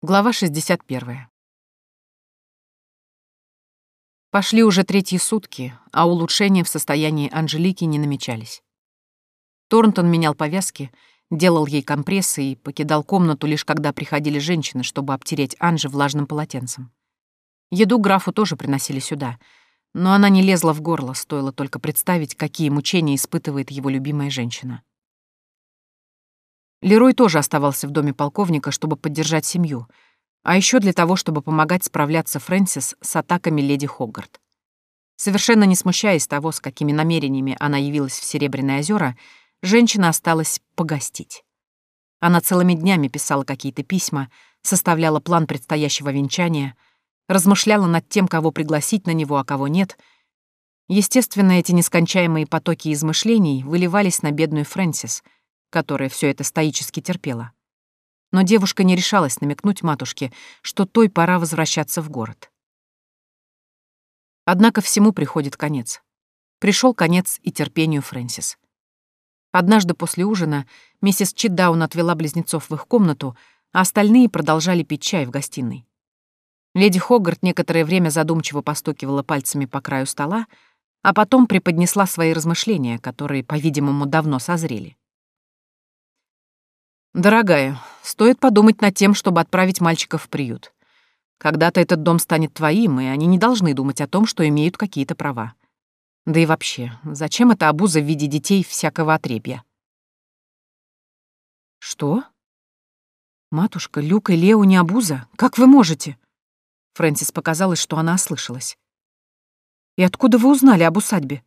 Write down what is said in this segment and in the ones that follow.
Глава 61. Пошли уже третьи сутки, а улучшения в состоянии Анжелики не намечались. Торнтон менял повязки, делал ей компрессы и покидал комнату лишь когда приходили женщины, чтобы обтереть Анже влажным полотенцем. Еду графу тоже приносили сюда, но она не лезла в горло, стоило только представить, какие мучения испытывает его любимая женщина. Лерой тоже оставался в доме полковника, чтобы поддержать семью, а еще для того, чтобы помогать справляться Фрэнсис с атаками леди Хоггарт. Совершенно не смущаясь того, с какими намерениями она явилась в Серебряные озера, женщина осталась погостить. Она целыми днями писала какие-то письма, составляла план предстоящего венчания, размышляла над тем, кого пригласить на него, а кого нет. Естественно, эти нескончаемые потоки измышлений выливались на бедную Фрэнсис — которая все это стоически терпела. Но девушка не решалась намекнуть матушке, что той пора возвращаться в город. Однако всему приходит конец. Пришел конец и терпению Фрэнсис. Однажды после ужина миссис Читдаун отвела близнецов в их комнату, а остальные продолжали пить чай в гостиной. Леди Хоггарт некоторое время задумчиво постукивала пальцами по краю стола, а потом преподнесла свои размышления, которые, по-видимому, давно созрели. «Дорогая, стоит подумать над тем, чтобы отправить мальчиков в приют. Когда-то этот дом станет твоим, и они не должны думать о том, что имеют какие-то права. Да и вообще, зачем эта обуза в виде детей всякого отребья?» «Что? Матушка, Люк и Лео не обуза? Как вы можете?» Фрэнсис показалось, что она ослышалась. «И откуда вы узнали об усадьбе?»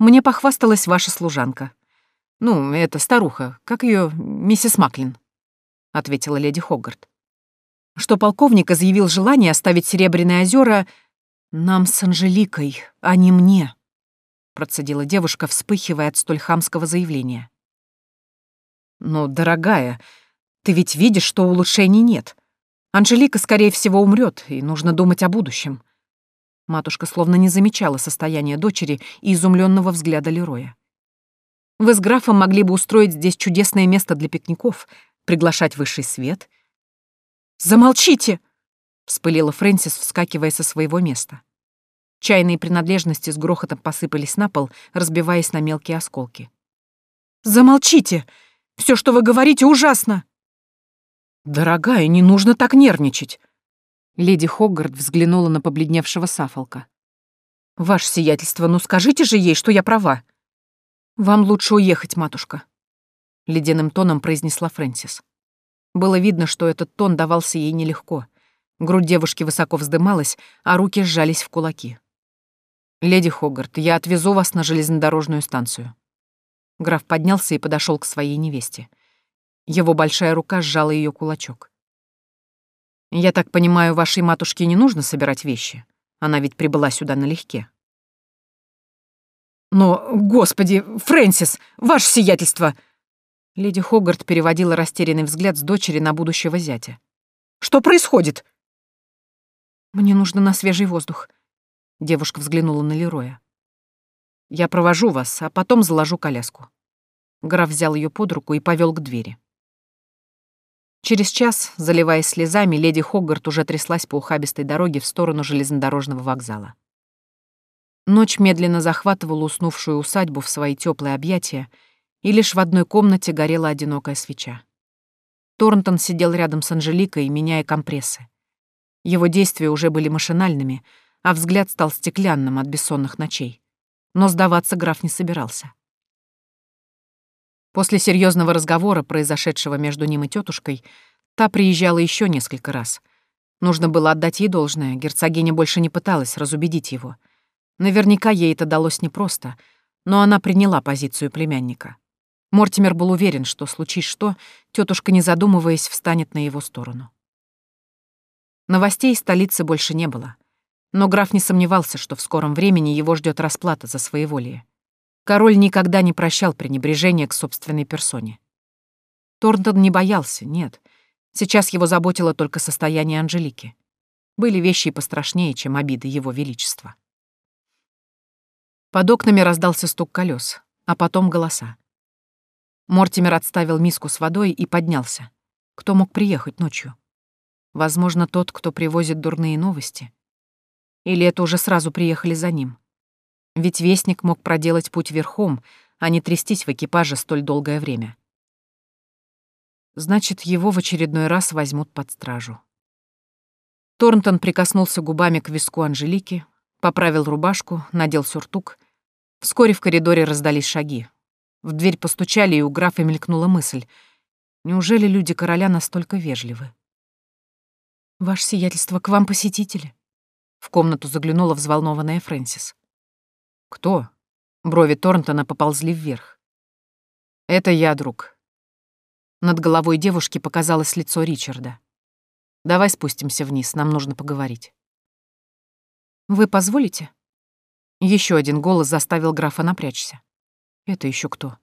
«Мне похвасталась ваша служанка», «Ну, это старуха, как ее миссис Маклин», — ответила леди Хоггарт. «Что полковник изъявил желание оставить Серебряные озера нам с Анжеликой, а не мне», — процедила девушка, вспыхивая от столь хамского заявления. «Но, дорогая, ты ведь видишь, что улучшений нет. Анжелика, скорее всего, умрет, и нужно думать о будущем». Матушка словно не замечала состояния дочери и изумленного взгляда Лероя. Вы с графом могли бы устроить здесь чудесное место для пикников, приглашать высший свет. «Замолчите!» — вспылила Фрэнсис, вскакивая со своего места. Чайные принадлежности с грохотом посыпались на пол, разбиваясь на мелкие осколки. «Замолчите! Все, что вы говорите, ужасно!» «Дорогая, не нужно так нервничать!» Леди Хоггард взглянула на побледневшего Сафолка. «Ваше сиятельство, ну скажите же ей, что я права!» «Вам лучше уехать, матушка», — ледяным тоном произнесла Фрэнсис. Было видно, что этот тон давался ей нелегко. Грудь девушки высоко вздымалась, а руки сжались в кулаки. «Леди Хогарт, я отвезу вас на железнодорожную станцию». Граф поднялся и подошел к своей невесте. Его большая рука сжала ее кулачок. «Я так понимаю, вашей матушке не нужно собирать вещи? Она ведь прибыла сюда налегке». «Но, господи, Фрэнсис, ваше сиятельство!» Леди Хогарт переводила растерянный взгляд с дочери на будущего зятя. «Что происходит?» «Мне нужно на свежий воздух», — девушка взглянула на Лероя. «Я провожу вас, а потом заложу коляску». Граф взял ее под руку и повел к двери. Через час, заливаясь слезами, леди Хоггарт уже тряслась по ухабистой дороге в сторону железнодорожного вокзала. Ночь медленно захватывала уснувшую усадьбу в свои теплые объятия, и лишь в одной комнате горела одинокая свеча. Торнтон сидел рядом с Анжеликой, меняя компрессы. Его действия уже были машинальными, а взгляд стал стеклянным от бессонных ночей. Но сдаваться граф не собирался. После серьезного разговора, произошедшего между ним и тетушкой, та приезжала еще несколько раз. Нужно было отдать ей должное, герцогиня больше не пыталась разубедить его — Наверняка ей это далось непросто, но она приняла позицию племянника. Мортимер был уверен, что, случись что, тетушка, не задумываясь, встанет на его сторону. Новостей из столицы больше не было. Но граф не сомневался, что в скором времени его ждет расплата за своеволие. Король никогда не прощал пренебрежения к собственной персоне. Торнтон не боялся, нет. Сейчас его заботило только состояние Анжелики. Были вещи и пострашнее, чем обиды его величества. Под окнами раздался стук колес, а потом голоса. Мортимер отставил миску с водой и поднялся. Кто мог приехать ночью? Возможно, тот, кто привозит дурные новости. Или это уже сразу приехали за ним? Ведь Вестник мог проделать путь верхом, а не трястись в экипаже столь долгое время. Значит, его в очередной раз возьмут под стражу. Торнтон прикоснулся губами к виску Анжелики, поправил рубашку, надел сюртук. Вскоре в коридоре раздались шаги. В дверь постучали, и у графа мелькнула мысль. Неужели люди короля настолько вежливы? «Ваше сиятельство, к вам посетители?» В комнату заглянула взволнованная Фрэнсис. «Кто?» Брови Торнтона поползли вверх. «Это я, друг». Над головой девушки показалось лицо Ричарда. Давай спустимся вниз, нам нужно поговорить. Вы позволите? Еще один голос заставил графа напрячься. Это еще кто?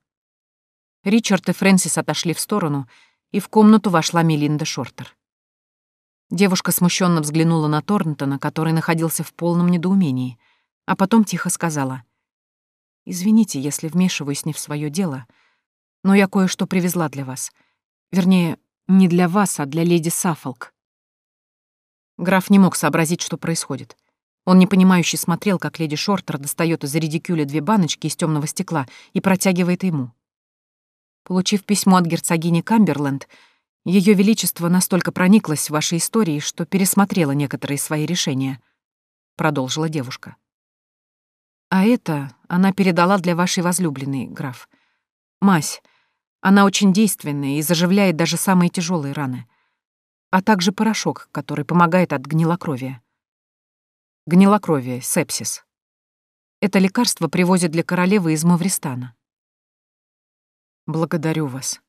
Ричард и Фрэнсис отошли в сторону, и в комнату вошла Мелинда Шортер. Девушка смущенно взглянула на Торнтона, который находился в полном недоумении, а потом тихо сказала. «Извините, если вмешиваюсь не в свое дело, но я кое-что привезла для вас. Вернее, не для вас, а для леди Саффолк. Граф не мог сообразить, что происходит. Он непонимающе смотрел, как леди Шортер достает из редикюля две баночки из темного стекла и протягивает ему. Получив письмо от герцогини Камберленд, ее Величество настолько прониклось в вашей истории, что пересмотрела некоторые свои решения, — продолжила девушка. А это она передала для вашей возлюбленной, граф. Мась. Она очень действенная и заживляет даже самые тяжелые раны а также порошок, который помогает от гнилокровия. Гнилокровие, сепсис. Это лекарство привозят для королевы из Мавристана. Благодарю вас.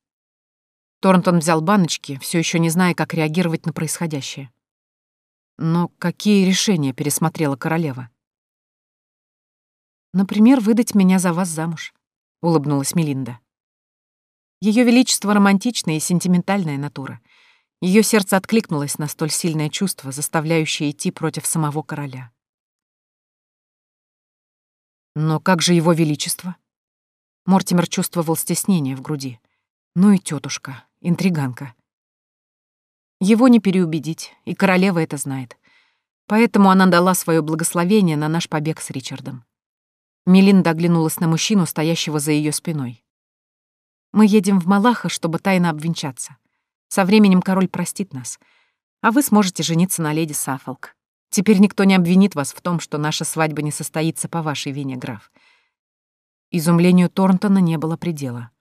Торнтон взял баночки, все еще не зная, как реагировать на происходящее. Но какие решения пересмотрела королева? Например, выдать меня за вас замуж, улыбнулась Мелинда. Ее величество романтичная и сентиментальная натура — ее сердце откликнулось на столь сильное чувство, заставляющее идти против самого короля. Но как же его величество? Мортимер чувствовал стеснение в груди. Ну и тетушка, интриганка. Его не переубедить, и королева это знает. Поэтому она дала свое благословение на наш побег с Ричардом. Мелинда оглянулась на мужчину, стоящего за ее спиной. «Мы едем в Малаха, чтобы тайно обвенчаться. Со временем король простит нас, а вы сможете жениться на леди Саффолк. Теперь никто не обвинит вас в том, что наша свадьба не состоится по вашей вине, граф». Изумлению Торнтона не было предела.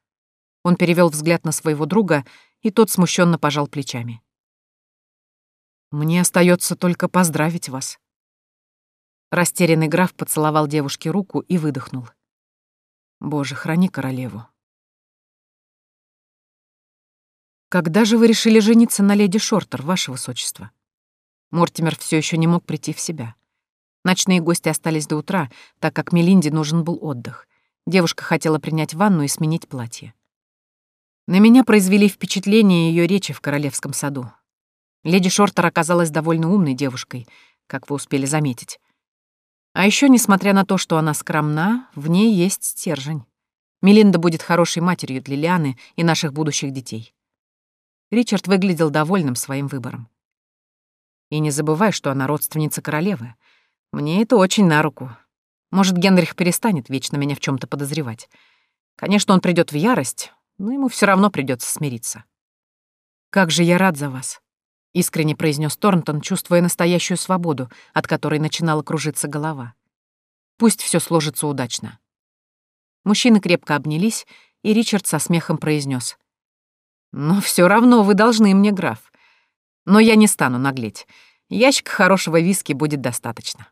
Он перевел взгляд на своего друга, и тот смущенно пожал плечами. «Мне остается только поздравить вас». Растерянный граф поцеловал девушке руку и выдохнул. «Боже, храни королеву». «Когда же вы решили жениться на леди Шортер, ваше высочество?» Мортимер все еще не мог прийти в себя. Ночные гости остались до утра, так как Мелинде нужен был отдых. Девушка хотела принять ванну и сменить платье. На меня произвели впечатление ее речи в королевском саду. Леди Шортер оказалась довольно умной девушкой, как вы успели заметить. А еще, несмотря на то, что она скромна, в ней есть стержень. Мелинда будет хорошей матерью для Лианы и наших будущих детей. Ричард выглядел довольным своим выбором. И не забывай, что она родственница королевы. Мне это очень на руку. Может, Генрих перестанет вечно меня в чем то подозревать. Конечно, он придет в ярость, но ему все равно придется смириться. «Как же я рад за вас», — искренне произнес Торнтон, чувствуя настоящую свободу, от которой начинала кружиться голова. «Пусть все сложится удачно». Мужчины крепко обнялись, и Ричард со смехом произнес: но все равно вы должны мне, граф. Но я не стану наглеть. Ящик хорошего виски будет достаточно.